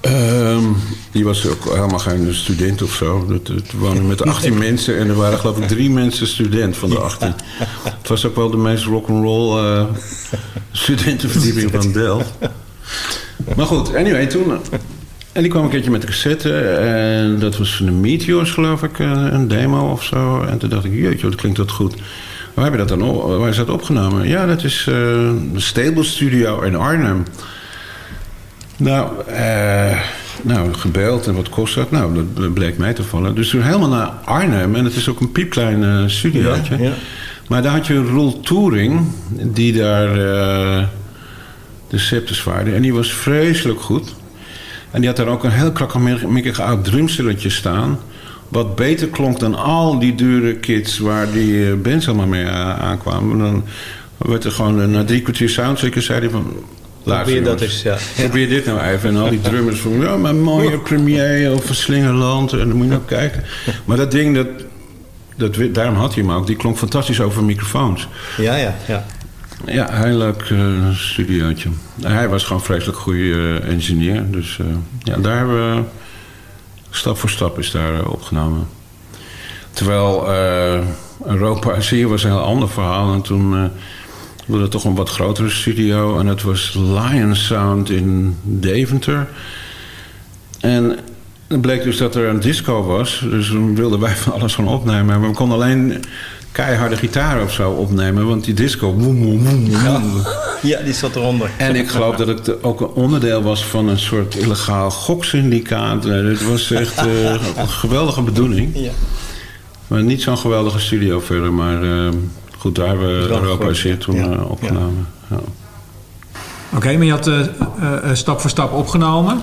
Speaker 12: Ehm, die was ook helemaal geen student of zo. Dat, het woonde met 18 mensen en er waren geloof ik drie mensen student van de 18. Het was ook wel de meest rock'n'roll eh studentenverdieping van Delft. Maar goed, anyway, toen... En die kwam een keertje met de cassette. En dat was van de Meteors, geloof ik, eh, een demo of zo. En toen dacht ik, jeetje, wat klinkt dat goed. Waar, heb je dat dan op, waar is dat opgenomen? Ja, dat is eh, de Stable Studio in Arnhem. Nou, eh, nou, gebeld en wat kost dat? Nou, dat- dat bleek mij te vallen. Dus toen helemaal naar Arnhem. En het is ook een piepklein studiootje.
Speaker 7: Ja, ja.
Speaker 12: Maar daar had je Roel Touring, die daar de scepters vaarde. En die was vreselijk goed. En die had daar ook een heel krakkemikkig oud drumstelletje staan. Wat beter klonk dan al die dure kits waar die eh, bands allemaal mee a- aankwamen. Dan werd er gewoon eh, na drie kwartier soundchecken zei hij van... "Luister,
Speaker 7: Probeer dat eens, ja.
Speaker 12: Probeer dit nou even. En al die drummers van... Ja, maar mooie premier of Slingerland. En dan moet je nou kijken. Maar dat ding, dat, dat, daarom had hij hem ook. Die klonk fantastisch over microfoons.
Speaker 7: Ja, ja, ja.
Speaker 12: Ja, heel leuk eh, studiootje. Hij was gewoon vreselijk goede eh, engineer. Dus eh, ja, daar hebben we... Stap voor stap is daar opgenomen. Terwijl Europa Azië was een heel ander verhaal. En toen wilde toch een wat grotere studio. En dat was Lion Sound in Deventer. En het bleek dus dat er een disco was. Dus toen wilden wij van alles gaan opnemen. Maar we konden alleen keiharde gitaar of zo opnemen. Want die disco... woem, woem, woem, woem.
Speaker 7: Ja, die zat eronder.
Speaker 12: En ik geloof dat het ook een onderdeel was van een soort illegaal goksyndicaat. Eh, Het was echt eh, een geweldige bedoeling.
Speaker 7: Ja.
Speaker 12: Maar niet zo'n geweldige studio verder. Maar eh, goed, daar hebben we Europa zeer toen
Speaker 7: ja.
Speaker 12: eh, opgenomen. Ja.
Speaker 9: Oké, maar je had stap voor stap opgenomen.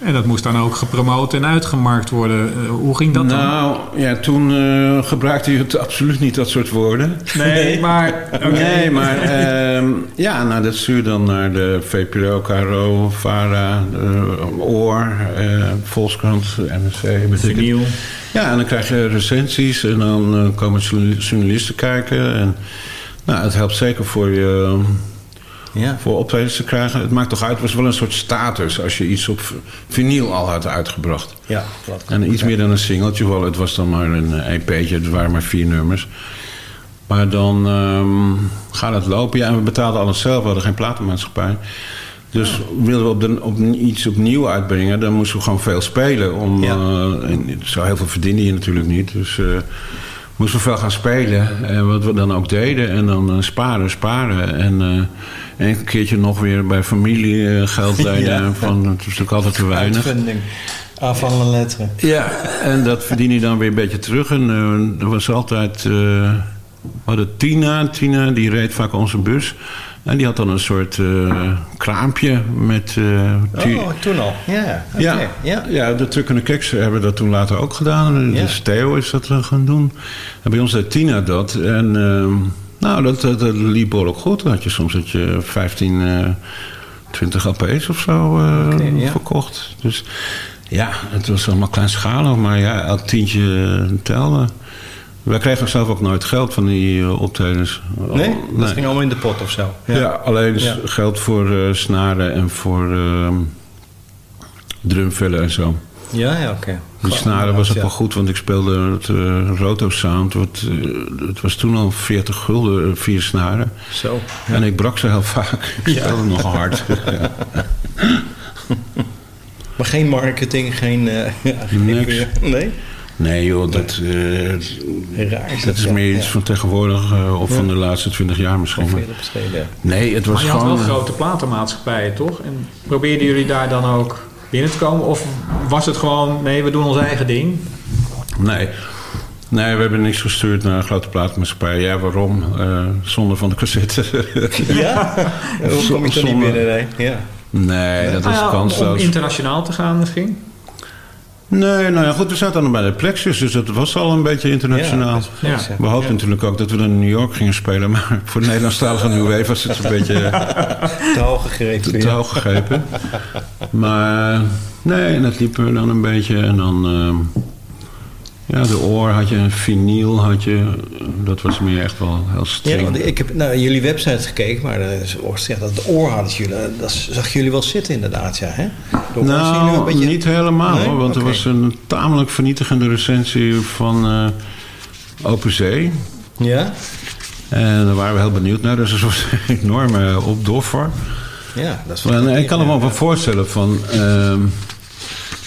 Speaker 9: En dat moest dan ook gepromoot en uitgemarkt worden. Eh, hoe ging dat dan?
Speaker 12: Nou, ja, toen eh, gebruikte je het absoluut niet, dat soort woorden.
Speaker 9: Nee, maar...
Speaker 12: Nee, maar ehm, ja, nou, dat stuur dan naar de VPRO, KRO, VARA, de Oor, eh, Volkskrant, NRC.
Speaker 9: Vinyl.
Speaker 12: Ja, en dan krijg je recensies en dan komen journal- journalisten kijken. En, nou, het helpt zeker voor je
Speaker 7: Ja.
Speaker 12: voor optredens te krijgen. Het maakt toch uit, het was wel een soort status als je iets op vinyl al had uitgebracht.
Speaker 7: Ja, klopt.
Speaker 12: En iets meer dan een singeltje, wel, het was dan maar een EP'tje, het waren maar vier nummers. Maar dan ehm, gaat het lopen. Ja, en we betaalden alles zelf, we hadden geen platenmaatschappij. Dus wilden we op, de, op iets opnieuw uitbrengen, dan moesten we gewoon veel spelen. Om,
Speaker 7: Ja.
Speaker 12: eh, en zo heel veel verdiende je natuurlijk niet. Dus eh, moesten we veel gaan spelen. En wat we dan ook deden. En dan eh, sparen, sparen. En eh, een keertje nog weer bij familie eh, geld lenen.
Speaker 7: Ja.
Speaker 12: Van, het is natuurlijk altijd te weinig.
Speaker 7: Uitvinding. Aanvallen letteren.
Speaker 12: Ja, en dat verdien je dan weer een beetje terug. En eh, er was altijd... eh, we hadden Tina. Tina, die reed vaak onze bus. En die had dan een soort kraampje met...
Speaker 7: Oh, toen al. Ja, oké.
Speaker 12: ja,
Speaker 7: ja.
Speaker 12: ja. de truckende keks hebben dat toen later ook gedaan.
Speaker 7: Ja.
Speaker 12: Dus Theo is dat gaan doen. En bij ons deed Tina dat. En ehm, nou, dat, dat, dat liep behoorlijk goed. Dan had je soms had je 15, eh 20 LP's of zo eh,
Speaker 7: ja.
Speaker 12: verkocht. Dus ja, het was allemaal kleinschalig. Maar ja, elk tientje eh, telde. Wij kregen zelf ook nooit geld van die eh, optredens.
Speaker 7: Nee? Dat ging allemaal in de pot of zo.
Speaker 12: Ja, alleen
Speaker 7: Ja.
Speaker 12: geld voor snaren en voor ehm drumvellen en zo.
Speaker 7: Ja, ja, oké.
Speaker 12: Die snaren was ook wel goed, want ik speelde het eh, Roto Sound. Wat, eh, het was toen al 40 gulden, eh, vier snaren.
Speaker 7: Zo.
Speaker 12: En ik brak ze heel vaak. Ik
Speaker 7: Ja.
Speaker 12: speelde nog hard. Ja.
Speaker 7: Maar geen marketing, geen... eh,
Speaker 12: Niks.
Speaker 7: Nee?
Speaker 12: Nee joh, dat, eh,
Speaker 7: Raar is
Speaker 12: dat is
Speaker 7: ja.
Speaker 12: meer iets
Speaker 7: Ja.
Speaker 12: van tegenwoordig of
Speaker 7: Ja.
Speaker 12: van de laatste 20 jaar misschien. Nee, het was
Speaker 9: Maar je had
Speaker 12: gewoon...
Speaker 9: wel grote platenmaatschappijen, toch? En probeerden jullie daar dan ook binnen te komen? Of was het gewoon, nee, we doen ons eigen ding?
Speaker 12: Nee. Nee, we hebben niks gestuurd naar een grote platenmaatschappij. Ja, waarom? Eh, zonder van de cassette.
Speaker 7: Ja? Hoe kom je er niet
Speaker 12: Zonder-
Speaker 7: binnen? Nee, ja.
Speaker 12: Nee, dat is
Speaker 9: ja, om- Om
Speaker 12: kansloos.
Speaker 9: internationaal te gaan misschien?
Speaker 12: Nee, nou ja, goed, we zaten dan bij de Plexus, dus dat was al een beetje internationaal.
Speaker 9: Ja.
Speaker 12: We hoopten natuurlijk ook dat we dan in New York gingen spelen, maar voor de Nederlandstalige New Wave was het een beetje
Speaker 7: Te hoog gegrepen.
Speaker 12: te hoog gegrepen. Maar nee, en dat liepen we dan een beetje en dan... ehm, ja, de oor had je, een vinyl had je, dat was meer echt wel heel
Speaker 7: Ja,
Speaker 12: streng.
Speaker 7: want ik heb naar jullie website gekeken, maar er is dat de oor hadden jullie, dat zag jullie wel zitten inderdaad, ja. Hè?
Speaker 12: Nou,
Speaker 7: een beetje-
Speaker 12: niet helemaal
Speaker 7: Nee?
Speaker 12: hoor, want er was een tamelijk vernietigende recensie van eh Open Zee.
Speaker 7: Ja?
Speaker 12: En daar waren we heel benieuwd naar, dus er was een enorme opdoffer.
Speaker 7: Ja, dat is wel
Speaker 12: ik kan me
Speaker 7: ja.
Speaker 12: wel voorstellen van, ehm,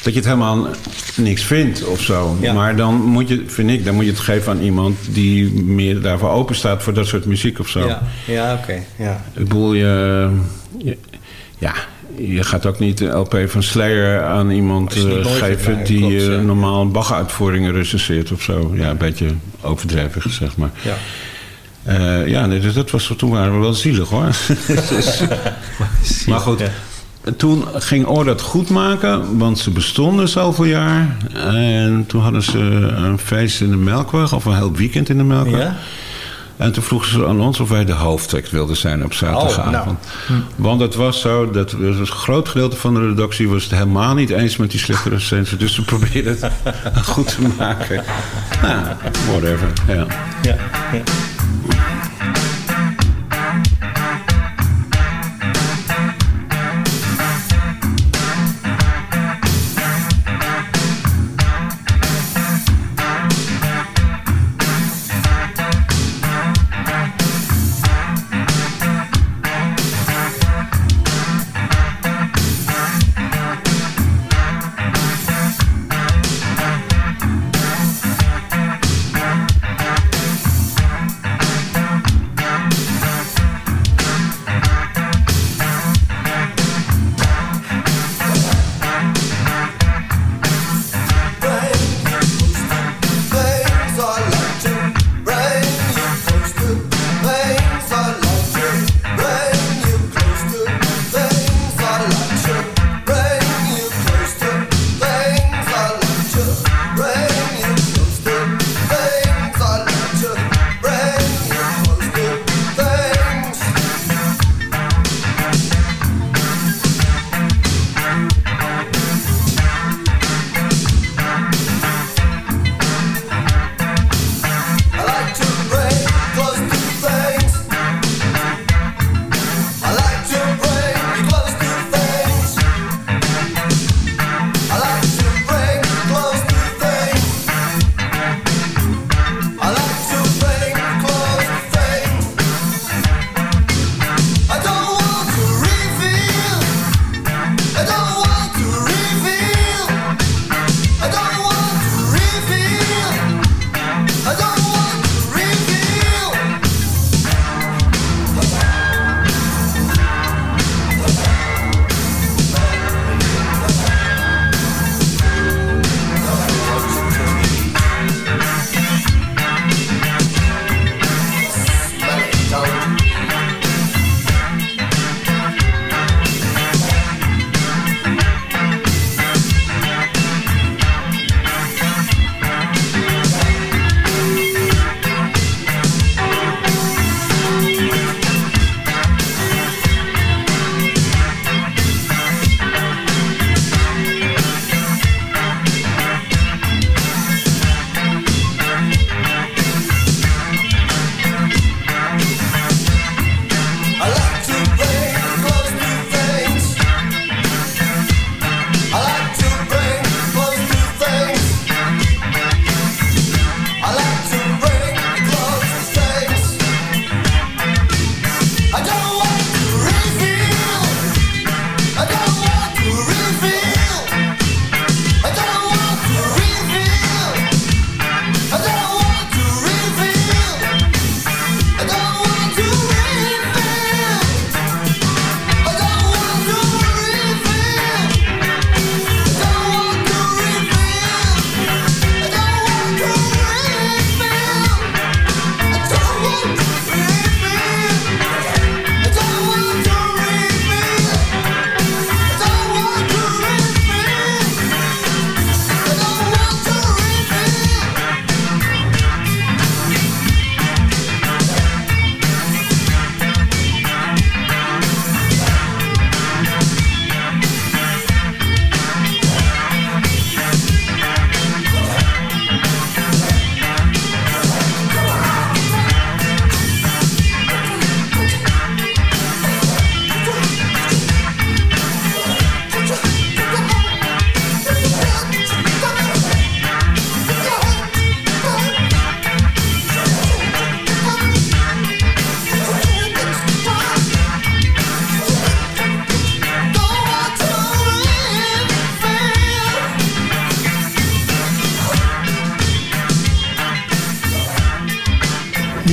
Speaker 12: dat je het helemaal niks vindt of zo.
Speaker 7: Ja.
Speaker 12: Maar dan moet je, vind ik, dan moet je het geven aan iemand die meer daarvoor open staat voor dat soort muziek of zo.
Speaker 7: Ja, ja oké. Ja.
Speaker 12: Ik bedoel, je, je- ja, je gaat ook niet een LP van Slayer aan iemand eh, geven die
Speaker 7: klopt,
Speaker 12: eh, normaal Bach-uitvoeringen recenseert of zo. Ja, een beetje overdreven gezegd, maar...
Speaker 7: Ja.
Speaker 12: Eh, ja, nee, dus dat was, toen waren we wel zielig hoor. Dus- maar goed, toen ging Oor dat goed maken, want ze bestonden zoveel jaar. En toen hadden ze een feest in de Melkweg, of een heel weekend in de Melkweg.
Speaker 7: Ja?
Speaker 12: En toen vroegen ze aan ons of wij de hoofdtekst wilden zijn op zaterdagavond.
Speaker 7: Oh, nou.
Speaker 12: Want het was zo, dat was een groot gedeelte van de redactie was het helemaal niet eens met die slechte recensie. Dus ze probeerden het goed te maken. Nou, whatever, ja.
Speaker 7: Ja. ja.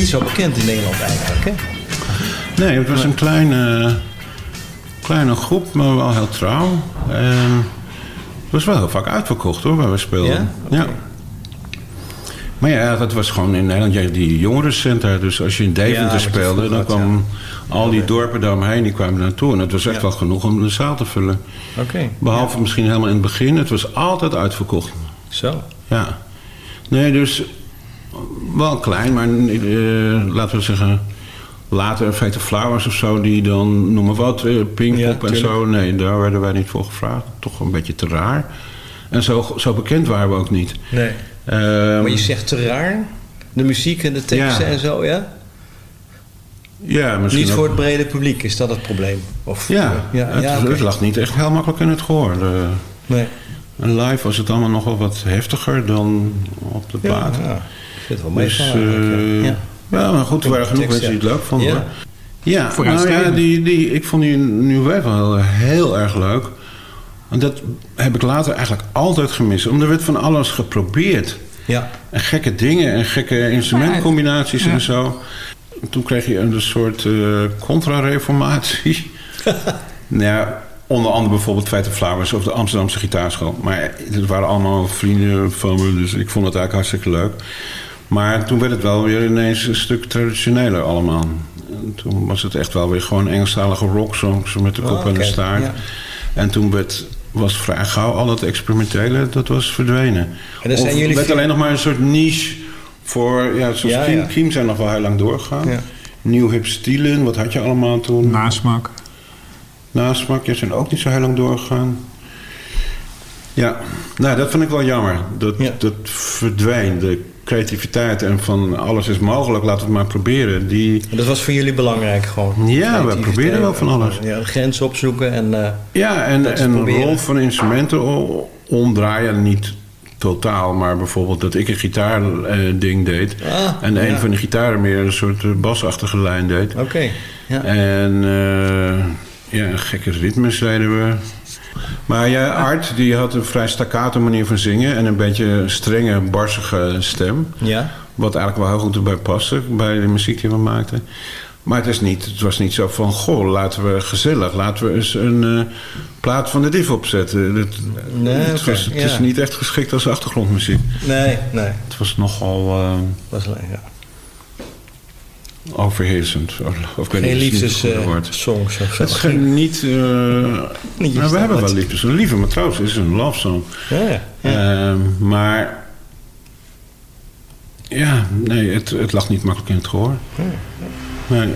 Speaker 7: Zo bekend in Nederland eigenlijk, hè?
Speaker 12: Nee, het was een kleine, kleine groep, maar wel heel trouw. En het was wel heel vaak uitverkocht hoor, waar we speelden.
Speaker 7: Ja?
Speaker 12: ja. Maar ja, dat was gewoon in Nederland ja, die jongerencentra. Dus als je in Deventer speelde, dan kwamen al die dorpen daaromheen, die kwamen naartoe. En het was echt wel genoeg om de zaal te vullen.
Speaker 7: Oké.
Speaker 12: Behalve misschien helemaal in het begin. Het was altijd uitverkocht.
Speaker 7: Zo.
Speaker 12: Ja. Nee, dus wel klein, maar eh, laten we zeggen... Later Fate Flowers of zo, die dan, noem maar wat, eh, Pinkpop en
Speaker 7: tuurlijk.
Speaker 12: zo. Nee, daar werden wij niet voor gevraagd. Toch een beetje te raar. En zo, zo bekend waren we ook niet.
Speaker 7: Nee.
Speaker 12: Ehm,
Speaker 7: maar je zegt te raar. De muziek en de teksten
Speaker 12: Ja.
Speaker 7: en zo, ja?
Speaker 12: ja, misschien
Speaker 7: Niet
Speaker 12: ook-
Speaker 7: voor het brede publiek, is dat het probleem? Of,
Speaker 12: Ja,
Speaker 7: ja,
Speaker 12: het,
Speaker 7: ja,
Speaker 12: het lag niet echt heel makkelijk in het gehoor. De-
Speaker 7: Nee.
Speaker 12: En live was het allemaal nog wel wat heftiger dan op de
Speaker 7: Ja,
Speaker 12: plaat.
Speaker 7: ja. Ik vind het wel
Speaker 12: Dus,
Speaker 7: meevallen eigenlijk,
Speaker 12: eh,
Speaker 7: ja.
Speaker 12: ja. maar goed, er waren genoeg mensen die het leuk vonden.
Speaker 7: Ja.
Speaker 12: Ja, nou ja, die, die, ik vond die New Wave wel heel erg leuk. En dat heb ik later eigenlijk altijd gemist. Omdat er werd van alles geprobeerd.
Speaker 7: Ja.
Speaker 12: En gekke dingen en gekke instrumentcombinaties
Speaker 9: Ja.
Speaker 12: en zo. En toen kreeg je een soort eh contra-reformatie. nou ja, onder andere bijvoorbeeld Feite Flowers of de Amsterdamse Gitaarschool. Maar het waren allemaal vrienden van me, dus ik vond het eigenlijk hartstikke leuk. Maar toen werd het wel weer ineens een stuk traditioneler allemaal. En toen was het echt wel weer gewoon Engelstalige rocksongs met de kop
Speaker 7: Oh,
Speaker 12: en de staart.
Speaker 7: ja.
Speaker 12: En toen werd, was vrij gauw al het experimentele, dat was verdwenen.
Speaker 7: En zijn jullie
Speaker 12: werd alleen nog maar een soort niche voor... Ja, zoals
Speaker 7: Ja,
Speaker 12: Kiem,
Speaker 7: ja.
Speaker 12: Kiem zijn nog wel heel lang doorgegaan.
Speaker 7: Ja.
Speaker 12: Nieuw hip stilen, wat had je allemaal toen?
Speaker 9: Nasmak.
Speaker 12: Nasmak, ja, zijn ook niet zo heel lang doorgegaan. Ja, nou, dat vind ik wel jammer. Dat,
Speaker 7: Ja.
Speaker 12: dat verdween. Creativiteit en van alles is mogelijk, laten we het maar proberen. Die,
Speaker 7: dat was voor jullie belangrijk gewoon?
Speaker 12: Ja, we proberen wel van alles.
Speaker 7: Ja, de grens opzoeken en... eh,
Speaker 12: Ja, en, en
Speaker 7: proberen.
Speaker 12: rol van instrumenten omdraaien. Niet totaal, maar bijvoorbeeld dat ik een gitaarding deed.
Speaker 7: Ah,
Speaker 12: en een
Speaker 7: ja.
Speaker 12: van de gitaren meer een soort eh, basachtige lijn deed.
Speaker 7: Oké, ja.
Speaker 12: En eh, ja, gekke ritmes deden we. Maar ja, Art die had een vrij staccato manier van zingen... en een beetje een strenge, barsige stem.
Speaker 7: Ja?
Speaker 12: Wat eigenlijk wel heel goed erbij paste bij de muziek die we maakten. Maar het, is niet, het was niet zo van, goh, laten we gezellig... laten we eens een eh, plaat van de div opzetten. Het,
Speaker 7: Nee,
Speaker 12: het, was, het is niet echt geschikt als achtergrondmuziek.
Speaker 7: Nee, nee.
Speaker 12: Het was nogal eh,
Speaker 7: Was, ja.
Speaker 12: Overheersend. Of, of ik weet
Speaker 7: Geen liefdessongs of zo.
Speaker 12: Het is geen, niet... eh,
Speaker 7: Niet
Speaker 12: nou, we hebben wel liefdes. Een lieve matroos is een love song.
Speaker 7: Ja, ja.
Speaker 12: Ehm, maar... Ja, nee, het, het lag niet makkelijk in het gehoor. Nee.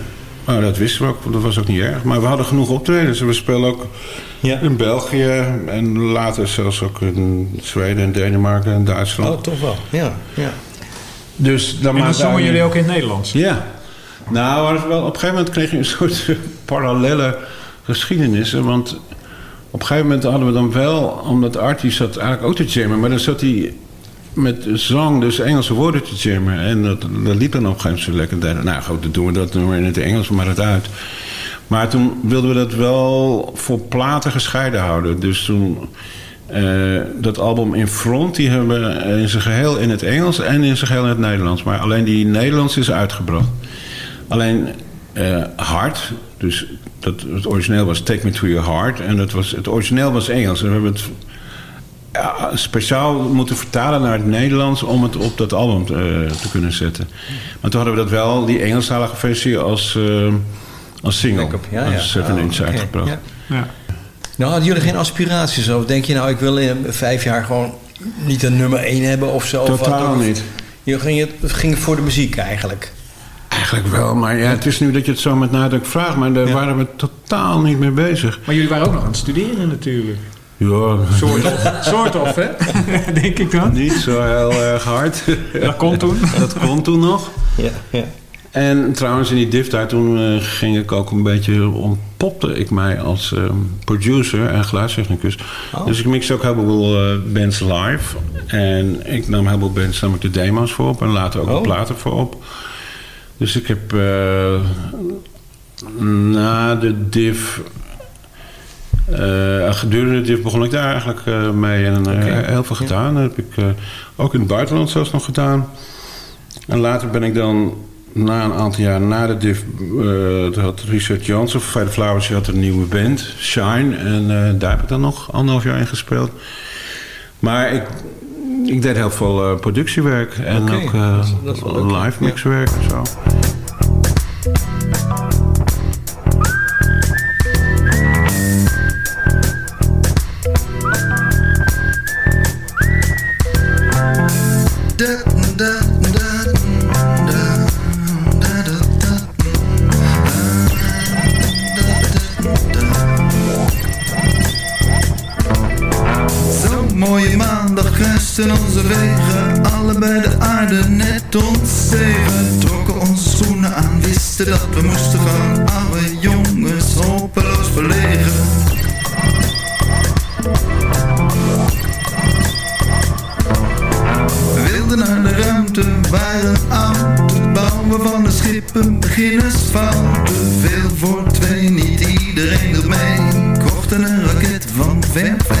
Speaker 12: Maar dat wisten we ook, dat was ook niet erg. Maar we hadden genoeg optredens. We spelen ook
Speaker 7: Ja.
Speaker 12: in België en later zelfs ook in Zweden en Denemarken en Duitsland.
Speaker 7: Oh, toch wel. Ja, ja.
Speaker 12: Dus dan
Speaker 9: En dan zongen
Speaker 12: daar-
Speaker 9: jullie ook in het Nederlands.
Speaker 12: Ja. Nou, wel, op een gegeven moment kreeg je een soort parallele geschiedenissen. Want op een gegeven moment hadden we dan wel... Omdat Artie zat eigenlijk ook te jammen. Maar dan zat hij met zang dus Engelse woorden te jammen. En dat, dat liep dan op een gegeven moment zo lekker. Nou goed, dan doen we dat nummer in het Engels, maar het uit. Maar toen wilden we dat wel voor platen gescheiden houden. Dus toen... eh, dat album In Front, die hebben we in zijn geheel in het Engels en in zijn geheel in het Nederlands. Maar alleen die Nederlands is uitgebracht. Alleen eh Hard, dus dat, het origineel was Take Me To Your Heart. En dat was, het origineel was Engels. En we hebben het ja, speciaal moeten vertalen naar het Nederlands... om het op dat album eh, te kunnen zetten. Maar toen hadden we dat wel, die Engelstalige versie, als, eh, als single.
Speaker 7: Backup, ja, ja.
Speaker 12: Als 7
Speaker 7: Oh,
Speaker 12: inch uitgebracht.
Speaker 7: ja.
Speaker 9: Ja.
Speaker 7: Nou, hadden jullie geen aspiraties of Denk je nou, ik wil in vijf jaar gewoon niet een nummer één hebben of zo? Of wat?
Speaker 12: Totaal
Speaker 7: Of-
Speaker 12: niet.
Speaker 7: Je ging, het ging voor de muziek eigenlijk.
Speaker 12: Eigenlijk wel, maar ja, het is nu dat je het zo met nadruk vraagt... maar daar waren we totaal niet mee bezig.
Speaker 9: Maar jullie waren ook nog aan het studeren natuurlijk.
Speaker 12: Ja,
Speaker 9: Soort of, soort of hè? Denk ik dan.
Speaker 12: niet zo heel erg hard.
Speaker 9: Dat kon toen.
Speaker 12: Dat kon toen nog.
Speaker 7: Ja, ja.
Speaker 12: En trouwens, in die div daar toen eh, ging ik ook een beetje... ontpopte ik mij als eh, producer en geluidstechnicus.
Speaker 7: Oh.
Speaker 12: Dus ik mixte ook heel veel eh, bands live. En ik nam heel veel bands namelijk de demo's voor op... en later ook
Speaker 7: Oh.
Speaker 12: de platen voor op. Dus ik heb eh, na de div... eh, gedurende de div begon ik daar eigenlijk eh, mee en
Speaker 7: Oké.
Speaker 12: heel veel gedaan. Dat heb ik ook in het buitenland zelfs nog gedaan. En later ben ik dan na een aantal jaar na de div... had Richard Jansen van Fire Flowers had een nieuwe band, Shine. En daar heb ik dan nog anderhalf jaar in gespeeld. Maar ik, ik deed heel veel eh, productiewerk. En ook eh, live mixwerk en zo.
Speaker 10: Kruisten onze wegen Allebei de aarde net ons Trokken onze schoenen aan, wisten dat we moesten gaan. Oude jongens, hopeloos verlegen. We wilden naar de ruimte, waren oud Het bouwen van de schepen, beginnersfout Te veel. Voor twee, niet iedereen doet mee. Kochten een raket van verf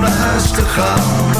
Speaker 10: om naar huis te gaan